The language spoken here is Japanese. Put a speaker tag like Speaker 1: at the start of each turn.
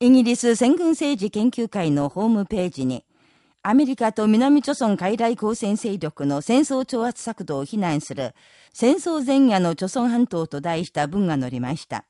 Speaker 1: イギリス戦軍政治研究会のホームページに、アメリカと南朝鮮海来交戦勢力の戦争挑発策動を非難する、戦争前夜の朝鮮半島と題した文が載りました。